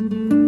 you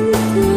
you.